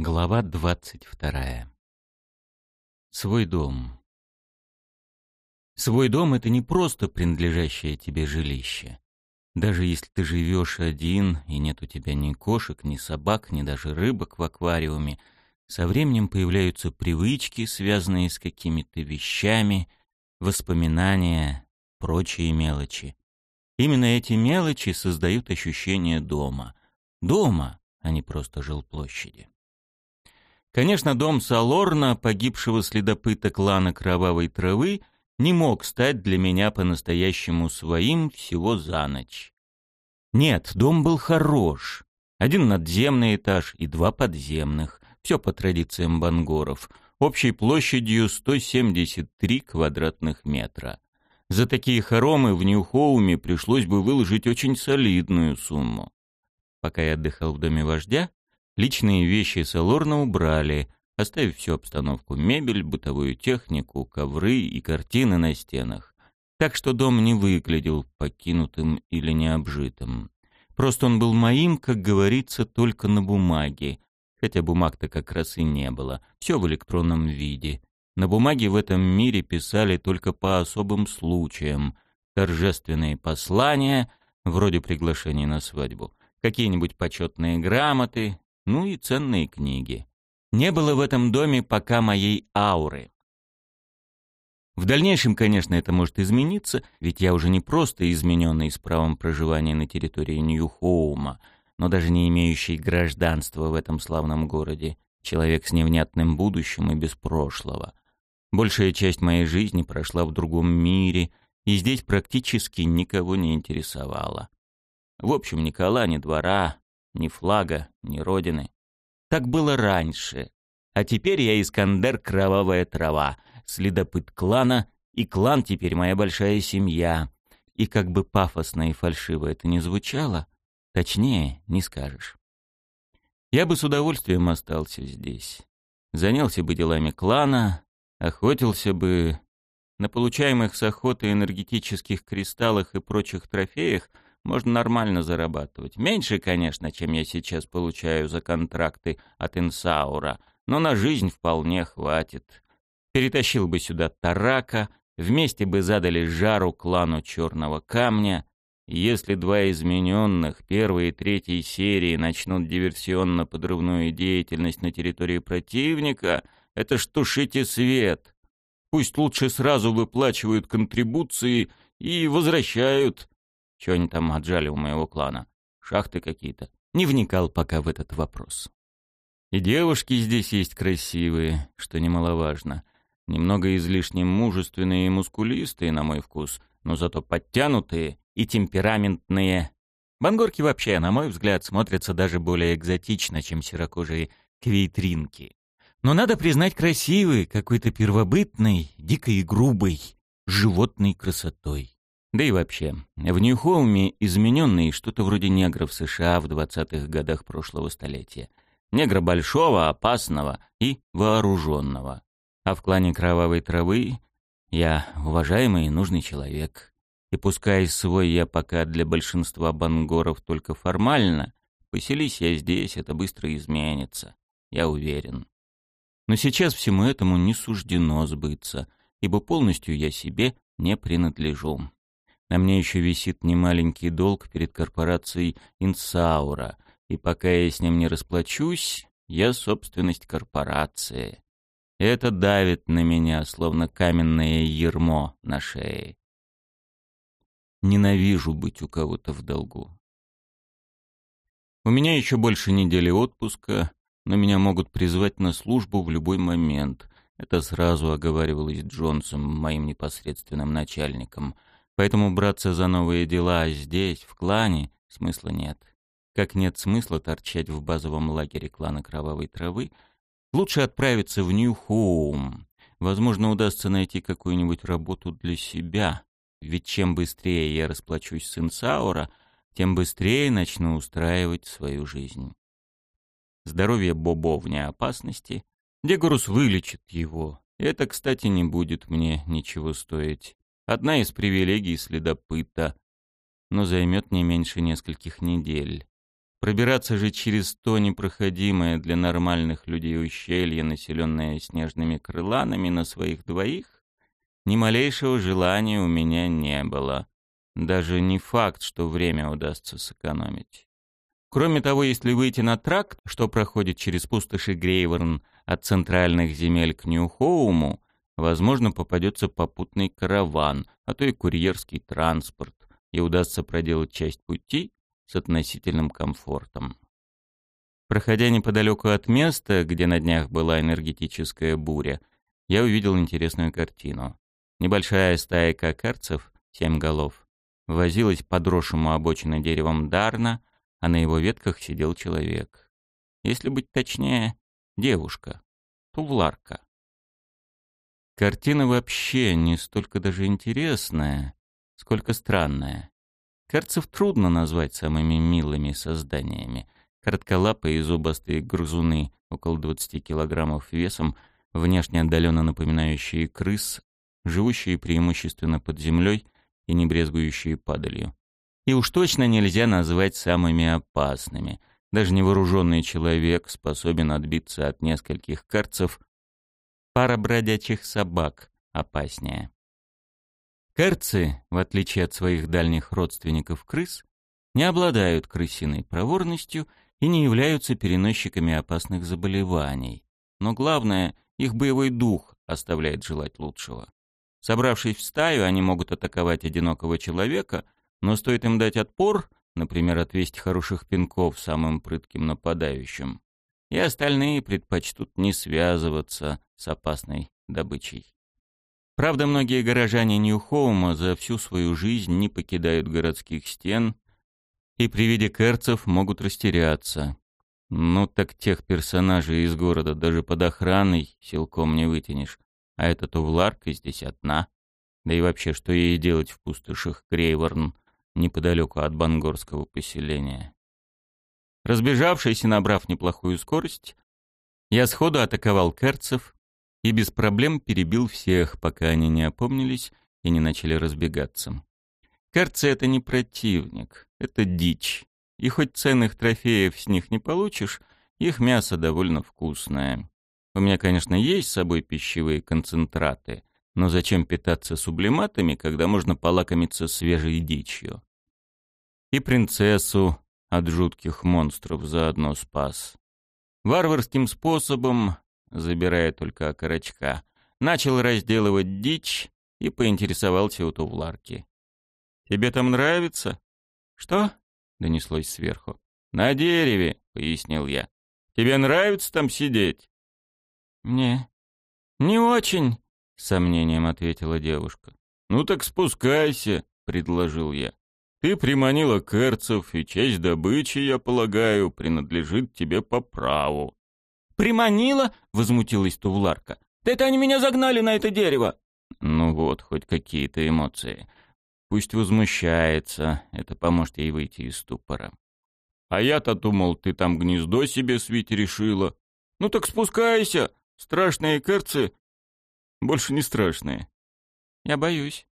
Глава двадцать вторая. Свой дом. Свой дом — это не просто принадлежащее тебе жилище. Даже если ты живешь один, и нет у тебя ни кошек, ни собак, ни даже рыбок в аквариуме, со временем появляются привычки, связанные с какими-то вещами, воспоминания, прочие мелочи. Именно эти мелочи создают ощущение дома. Дома, а не просто жилплощади. Конечно, дом Салорна, погибшего следопыта клана Кровавой Травы, не мог стать для меня по-настоящему своим всего за ночь. Нет, дом был хорош. Один надземный этаж и два подземных. Все по традициям бангоров. Общей площадью 173 квадратных метра. За такие хоромы в Нью-Хоуме пришлось бы выложить очень солидную сумму. Пока я отдыхал в доме вождя, Личные вещи Салорна убрали, оставив всю обстановку, мебель, бытовую технику, ковры и картины на стенах. Так что дом не выглядел покинутым или необжитым. Просто он был моим, как говорится, только на бумаге. Хотя бумаг-то как раз и не было. Все в электронном виде. На бумаге в этом мире писали только по особым случаям. Торжественные послания, вроде приглашений на свадьбу. Какие-нибудь почетные грамоты, ну и ценные книги. Не было в этом доме пока моей ауры. В дальнейшем, конечно, это может измениться, ведь я уже не просто измененный с правом проживания на территории Нью-Хоума, но даже не имеющий гражданства в этом славном городе, человек с невнятным будущим и без прошлого. Большая часть моей жизни прошла в другом мире, и здесь практически никого не интересовало. В общем, ни кола, ни двора, ни флага, ни родины. Так было раньше. А теперь я Искандер Кровавая Трава, следопыт клана, и клан теперь моя большая семья. И как бы пафосно и фальшиво это ни звучало, точнее не скажешь. Я бы с удовольствием остался здесь. Занялся бы делами клана, охотился бы на получаемых с охоты энергетических кристаллах и прочих трофеях — можно нормально зарабатывать. Меньше, конечно, чем я сейчас получаю за контракты от Инсаура, но на жизнь вполне хватит. Перетащил бы сюда Тарака, вместе бы задали жару клану Черного Камня. Если два измененных первой и третьей серии начнут диверсионно-подрывную деятельность на территории противника, это ж тушите свет. Пусть лучше сразу выплачивают контрибуции и возвращают что они там отжали у моего клана? Шахты какие-то. Не вникал пока в этот вопрос. И девушки здесь есть красивые, что немаловажно. Немного излишне мужественные и мускулистые, на мой вкус, но зато подтянутые и темпераментные. Бангорки вообще, на мой взгляд, смотрятся даже более экзотично, чем серокожие квейтринки. Но надо признать красивые, какой-то первобытной, дикой и грубой, животной красотой. Да и вообще, в Нью-Хоуме измененный что-то вроде негров США в 20-х годах прошлого столетия. Негра большого, опасного и вооруженного. А в клане Кровавой Травы я уважаемый и нужный человек. И пускай свой я пока для большинства бангоров только формально, поселись я здесь, это быстро изменится, я уверен. Но сейчас всему этому не суждено сбыться, ибо полностью я себе не принадлежу. На мне еще висит немаленький долг перед корпорацией Инсаура, и пока я с ним не расплачусь, я собственность корпорации. Это давит на меня, словно каменное ермо на шее. Ненавижу быть у кого-то в долгу. У меня еще больше недели отпуска, но меня могут призвать на службу в любой момент. Это сразу оговаривалось Джонсом, моим непосредственным начальником — Поэтому браться за новые дела здесь, в клане, смысла нет. Как нет смысла торчать в базовом лагере клана Кровавой Травы, лучше отправиться в Нью-Хоум. Возможно, удастся найти какую-нибудь работу для себя. Ведь чем быстрее я расплачусь с Инсаура, тем быстрее начну устраивать свою жизнь. Здоровье Бобо вне опасности. Дегурус вылечит его. Это, кстати, не будет мне ничего стоить. Одна из привилегий следопыта, но займет не меньше нескольких недель. Пробираться же через то непроходимое для нормальных людей ущелье, населенное снежными крыланами на своих двоих, ни малейшего желания у меня не было. Даже не факт, что время удастся сэкономить. Кроме того, если выйти на тракт, что проходит через пустоши Грейворн от центральных земель к Нью-Хоуму, возможно, попадется попутный караван, а то и курьерский транспорт, и удастся проделать часть пути с относительным комфортом. Проходя неподалеку от места, где на днях была энергетическая буря, я увидел интересную картину. Небольшая стая кокарцев, семь голов, возилась под росшему обочиной деревом Дарна, а на его ветках сидел человек. Если быть точнее, девушка, тувларка. Картина вообще не столько даже интересная, сколько странная. Карцев трудно назвать самыми милыми созданиями. Коротколапые и зубастые грызуны, около 20 килограммов весом, внешне отдаленно напоминающие крыс, живущие преимущественно под землей и не брезгующие падалью. И уж точно нельзя назвать самыми опасными. Даже невооруженный человек способен отбиться от нескольких карцев. Пара бродячих собак опаснее. Керцы, в отличие от своих дальних родственников крыс, не обладают крысиной проворностью и не являются переносчиками опасных заболеваний. Но главное, их боевой дух оставляет желать лучшего. Собравшись в стаю, они могут атаковать одинокого человека, но стоит им дать отпор, например, отвести хороших пинков самым прытким нападающим, и остальные предпочтут не связываться с опасной добычей. Правда, многие горожане Нью-Хоума за всю свою жизнь не покидают городских стен и при виде керцев могут растеряться. Ну так тех персонажей из города даже под охраной силком не вытянешь, а эта Тувларка здесь одна. Да и вообще, что ей делать в пустошах Крейворн, неподалеку от бангорского поселения? Разбежавшись и набрав неплохую скорость, я сходу атаковал керцев, и без проблем перебил всех, пока они не опомнились и не начали разбегаться. Карцы — это не противник, это дичь. И хоть ценных трофеев с них не получишь, их мясо довольно вкусное. У меня, конечно, есть с собой пищевые концентраты, но зачем питаться сублиматами, когда можно полакомиться свежей дичью? И принцессу от жутких монстров заодно спас. Варварским способом забирая только окорочка, начал разделывать дичь и поинтересовался у Тувларки. «Тебе там нравится?» «Что?» — донеслось сверху. «На дереве», — пояснил я. «Тебе нравится там сидеть?» «Не, не очень», — с сомнением ответила девушка. «Ну так спускайся», — предложил я. «Ты приманила керцев, и часть добычи, я полагаю, принадлежит тебе по праву. «Приманила?» — возмутилась Тувларка. «Да это они меня загнали на это дерево!» Ну вот, хоть какие-то эмоции. Пусть возмущается, это поможет ей выйти из ступора. А я-то думал, ты там гнездо себе свить решила. Ну так спускайся, страшные керцы больше не страшные. Я боюсь.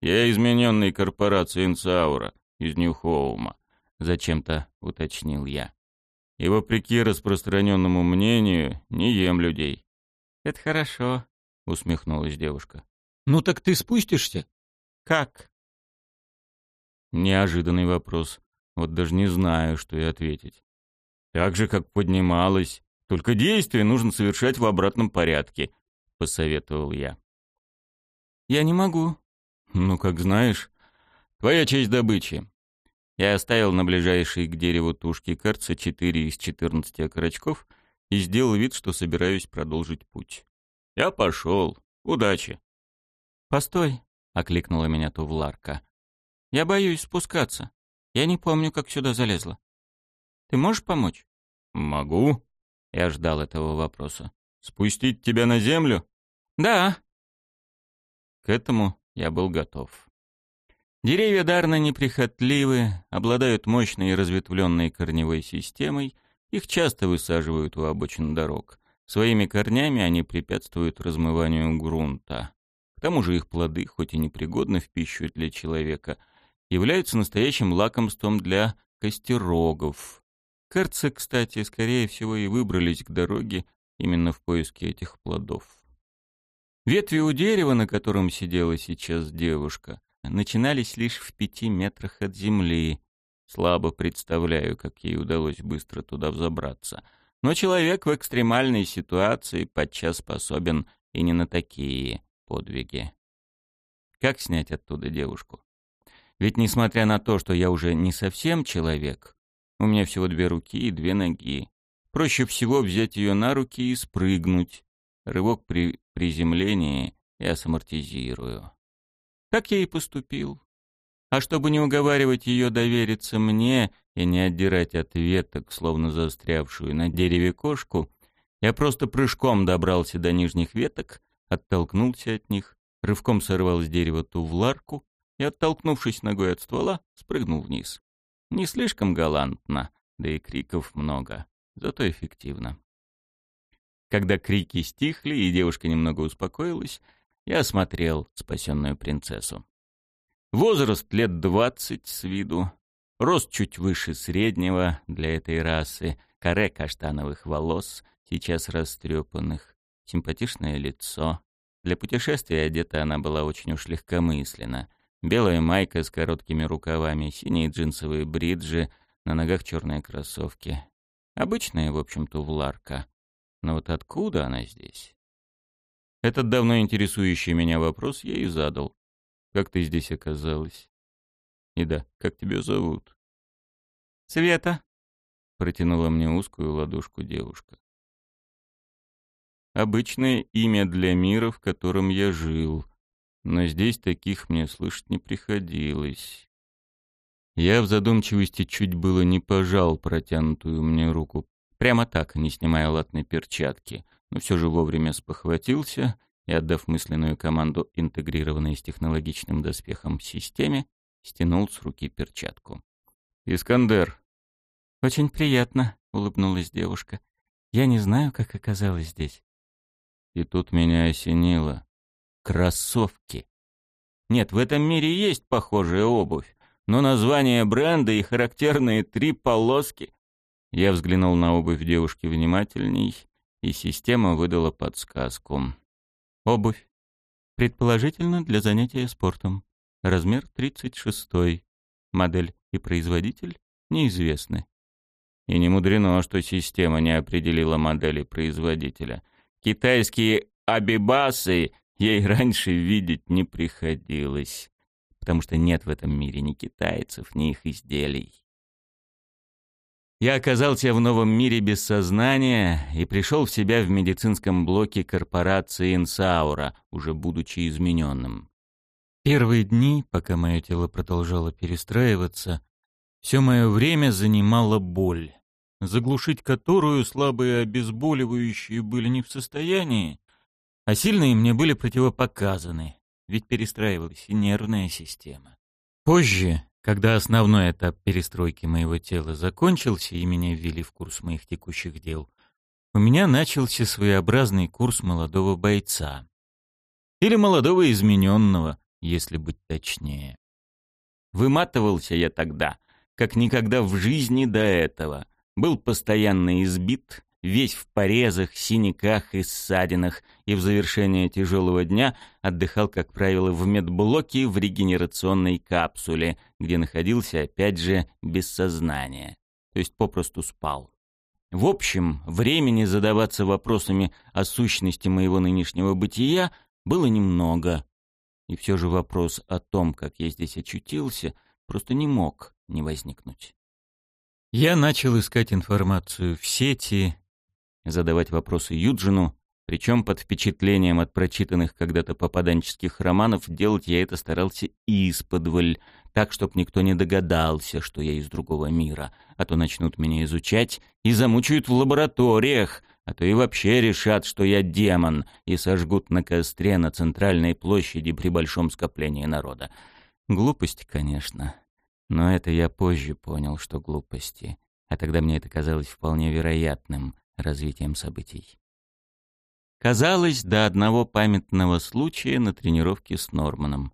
Я измененный корпорацией Инсаура из Нью-Хоума, зачем-то уточнил я и, вопреки распространенному мнению, не ем людей. «Это хорошо», — усмехнулась девушка. «Ну так ты спустишься?» «Как?» Неожиданный вопрос. Вот даже не знаю, что и ответить. «Так же, как поднималась. Только действия нужно совершать в обратном порядке», — посоветовал я. «Я не могу». «Ну, как знаешь. Твоя часть добычи. Я оставил на ближайшей к дереву тушки карца четыре из четырнадцати окорочков и сделал вид, что собираюсь продолжить путь. «Я пошел. Удачи!» «Постой!» — окликнула меня Тувларка. «Я боюсь спускаться. Я не помню, как сюда залезла. Ты можешь помочь?» «Могу». Я ждал этого вопроса. «Спустить тебя на землю?» «Да». К этому я был готов. Деревья Дарна неприхотливы, обладают мощной и разветвленной корневой системой, их часто высаживают у обочин дорог. Своими корнями они препятствуют размыванию грунта. К тому же их плоды, хоть и непригодны в пищу для человека, являются настоящим лакомством для костерогов. Карцы, кстати, скорее всего и выбрались к дороге именно в поиске этих плодов. Ветви у дерева, на котором сидела сейчас девушка, начинались лишь в пяти метрах от земли. Слабо представляю, как ей удалось быстро туда взобраться. Но человек в экстремальной ситуации подчас способен и не на такие подвиги. Как снять оттуда девушку? Ведь несмотря на то, что я уже не совсем человек, у меня всего две руки и две ноги. Проще всего взять ее на руки и спрыгнуть. Рывок при приземлении я самортизирую. Так я и поступил. А чтобы не уговаривать ее довериться мне и не отдирать от веток, словно застрявшую на дереве кошку, я просто прыжком добрался до нижних веток, оттолкнулся от них, рывком сорвал с дерева ту вларку и, оттолкнувшись ногой от ствола, спрыгнул вниз. Не слишком галантно, да и криков много, зато эффективно. Когда крики стихли и девушка немного успокоилась, я осмотрел спасенную принцессу. Возраст лет двадцать с виду, рост чуть выше среднего для этой расы, каре каштановых волос, сейчас растрепанных, симпатичное лицо. Для путешествия одета она была очень уж легкомысленно. Белая майка с короткими рукавами, синие джинсовые бриджи, на ногах черные кроссовки. Обычная, в общем-то, вларка. Но вот откуда она здесь? Этот давно интересующий меня вопрос я и задал. Как ты здесь оказалась? И да, как тебя зовут? Света. Протянула мне узкую ладошку девушка. Обычное имя для мира, в котором я жил. Но здесь таких мне слышать не приходилось. Я в задумчивости чуть было не пожал протянутую мне руку, Прямо так, не снимая латной перчатки, но все же вовремя спохватился и, отдав мысленную команду, интегрированной с технологичным доспехом системе, стянул с руки перчатку. «Искандер!» «Очень приятно», — улыбнулась девушка. «Я не знаю, как оказалась здесь». И тут меня осенило. Кроссовки. Нет, в этом мире есть похожая обувь, но название бренда и характерные три полоски я взглянул на обувь девушки внимательней, и система выдала подсказку. Обувь. Предположительно, для занятия спортом. Размер 36. Модель и производитель неизвестны. И не мудрено, что система не определила модели производителя. Китайские абибасы ей раньше видеть не приходилось, потому что нет в этом мире ни китайцев, ни их изделий. Я оказался в новом мире без сознания и пришел в себя в медицинском блоке корпорации Инсаура, уже будучи измененным. Первые дни, пока мое тело продолжало перестраиваться, все мое время занимала боль, заглушить которую слабые обезболивающие были не в состоянии, а сильные мне были противопоказаны, ведь перестраивалась и нервная система. Позже, когда основной этап перестройки моего тела закончился и меня ввели в курс моих текущих дел, у меня начался своеобразный курс молодого бойца. Или молодого измененного, если быть точнее. Выматывался я тогда, как никогда в жизни до этого. Был постоянно избит, весь в порезах, синяках и ссадинах, и в завершение тяжелого дня отдыхал, как правило, в медблоке в регенерационной капсуле, где находился, опять же, без сознания, то есть попросту спал. В общем, времени задаваться вопросами о сущности моего нынешнего бытия было немного. И все же вопрос о том, как я здесь очутился, просто не мог не возникнуть. Я начал искать информацию в сети, задавать вопросы Юджину, причем под впечатлением от прочитанных когда-то попаданческих романов делать я это старался исподволь, так, чтоб никто не догадался, что я из другого мира, а то начнут меня изучать и замучают в лабораториях, а то и вообще решат, что я демон, и сожгут на костре на центральной площади при большом скоплении народа. Глупости, конечно, но это я позже понял, что глупости, а тогда мне это казалось вполне вероятным развитием событий. Казалось, до одного памятного случая на тренировке с Норманом.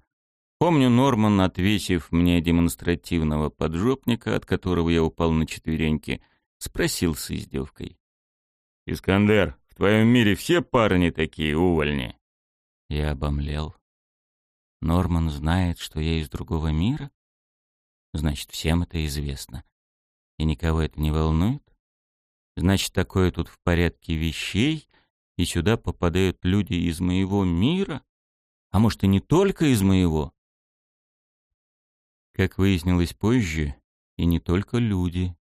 Помню, Норман, отвесив мне демонстративного поджопника, от которого я упал на четвереньки, Спросил с издевкой. «Искандер, в твоем мире все парни такие увольни?» Я обомлел. Норман знает, что я из другого мира? Значит, всем это известно. И никого это не волнует? Значит, такое тут в порядке вещей, и сюда попадают люди из моего мира? А может, и не только из моего? Как выяснилось позже, и не только люди.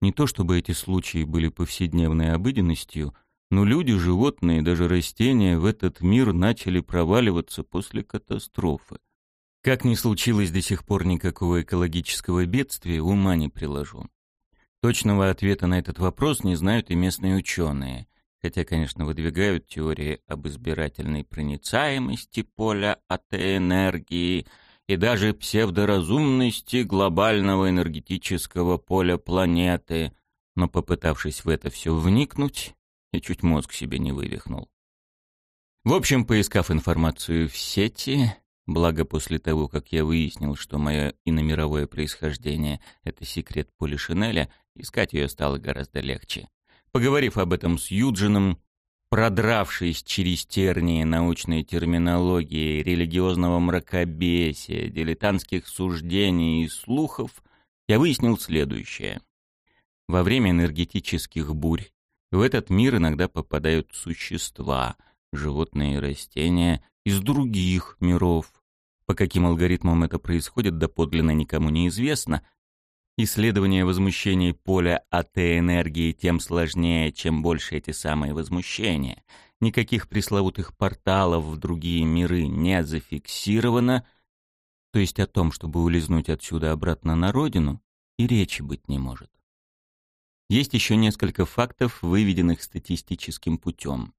Не то чтобы эти случаи были повседневной обыденностью, но люди, животные, даже растения в этот мир начали проваливаться после катастрофы. Как не случилось до сих пор никакого экологического бедствия, ума не приложу. Точного ответа на этот вопрос не знают и местные ученые, хотя, конечно, выдвигают теории об избирательной проницаемости поля АТ-энергии и даже псевдоразумности глобального энергетического поля планеты, но попытавшись в это все вникнуть, я чуть мозг себе не вывихнул. В общем, поискав информацию в сети, благо после того, как я выяснил, что мое иномировое происхождение — это секрет Полишинеля, искать ее стало гораздо легче. Поговорив об этом с Юджином, продравшись через тернии научной терминологии, религиозного мракобесия, дилетантских суждений и слухов, я выяснил следующее. Во время энергетических бурь в этот мир иногда попадают существа, животные и растения, из других миров. По каким алгоритмам это происходит, доподлинно никому не известно, Исследование возмущений поля АТ-энергии тем сложнее, чем больше эти самые возмущения. Никаких пресловутых порталов в другие миры не зафиксировано, то есть о том, чтобы улизнуть отсюда обратно на родину, и речи быть не может. Есть еще несколько фактов, выведенных статистическим путем.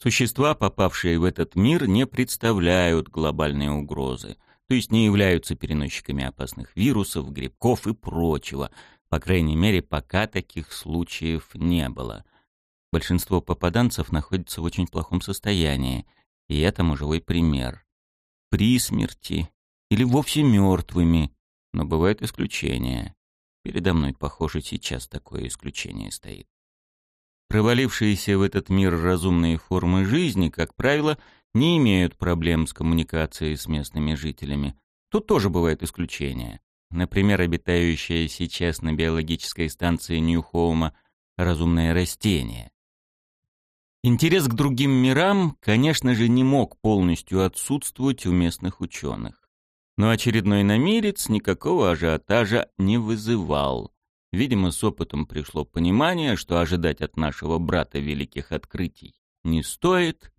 Существа, попавшие в этот мир, не представляют глобальной угрозы – то есть не являются переносчиками опасных вирусов, грибков и прочего. По крайней мере, пока таких случаев не было. Большинство попаданцев находится в очень плохом состоянии, и этому живой пример. При смерти или вовсе мертвыми, но бывают исключения. Передо мной, похоже, сейчас такое исключение стоит. Провалившиеся в этот мир разумные формы жизни, как правило, не имеют проблем с коммуникацией с местными жителями. Тут тоже бывают исключения. Например, обитающее сейчас на биологической станции Нью-Хоума разумное растение. Интерес к другим мирам, конечно же, не мог полностью отсутствовать у местных ученых. Но очередной намерец никакого ажиотажа не вызывал. Видимо, с опытом пришло понимание, что ожидать от нашего брата великих открытий не стоит,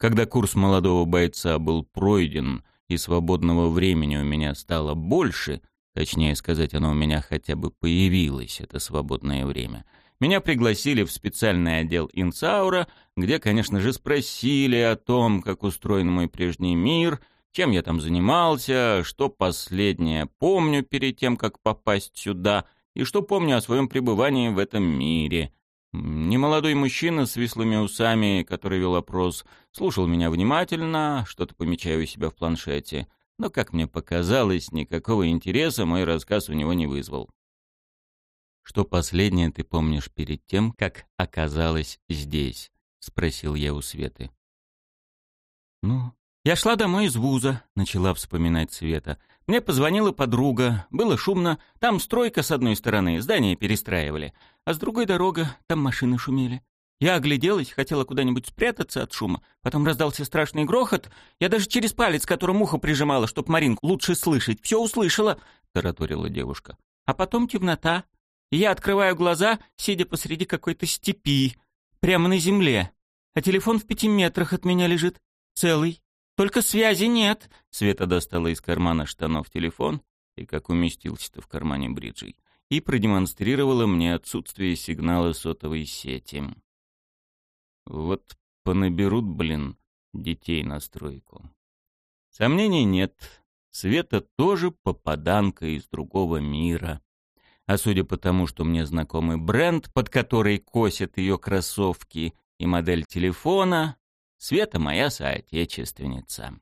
когда курс молодого бойца был пройден и свободного времени у меня стало больше, точнее сказать, оно у меня хотя бы появилось, это свободное время, меня пригласили в специальный отдел Инсаура, где, конечно же, спросили о том, как устроен мой прежний мир, чем я там занимался, что последнее помню перед тем, как попасть сюда, и что помню о своем пребывании в этом мире. Немолодой мужчина с вислыми усами, который вел опрос, слушал меня внимательно, что-то помечая у себя в планшете, но, как мне показалось, никакого интереса мой рассказ у него не вызвал. «Что последнее ты помнишь перед тем, как оказалась здесь?» — спросил я у Светы. «Ну, я шла домой из вуза», — начала вспоминать Света. «Мне позвонила подруга. Было шумно. Там стройка с одной стороны, здание перестраивали, а с другой дорога, там машины шумели. Я огляделась, хотела куда-нибудь спрятаться от шума. Потом раздался страшный грохот. Я даже через палец, которым ухо прижимала, чтоб Маринку лучше слышать, все услышала», — тараторила девушка. «А потом темнота. И я открываю глаза, сидя посреди какой-то степи, прямо на земле. А телефон в пяти метрах от меня лежит, целый. Только связи нет. Света достала из кармана штанов телефон и как уместился-то в кармане бриджей и продемонстрировала мне отсутствие сигнала сотовой сети. Вот понаберут, блин, детей на стройку. Сомнений нет. Света тоже попаданка из другого мира. А судя по тому, что мне знакомый бренд, под который косят ее кроссовки, и модель телефона, Света моя соотечественница.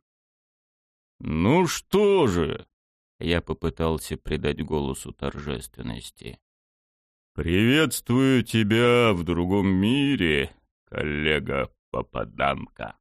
«Ну что же?» Я попытался придать голосу торжественности. «Приветствую тебя в другом мире, коллега Попаданка».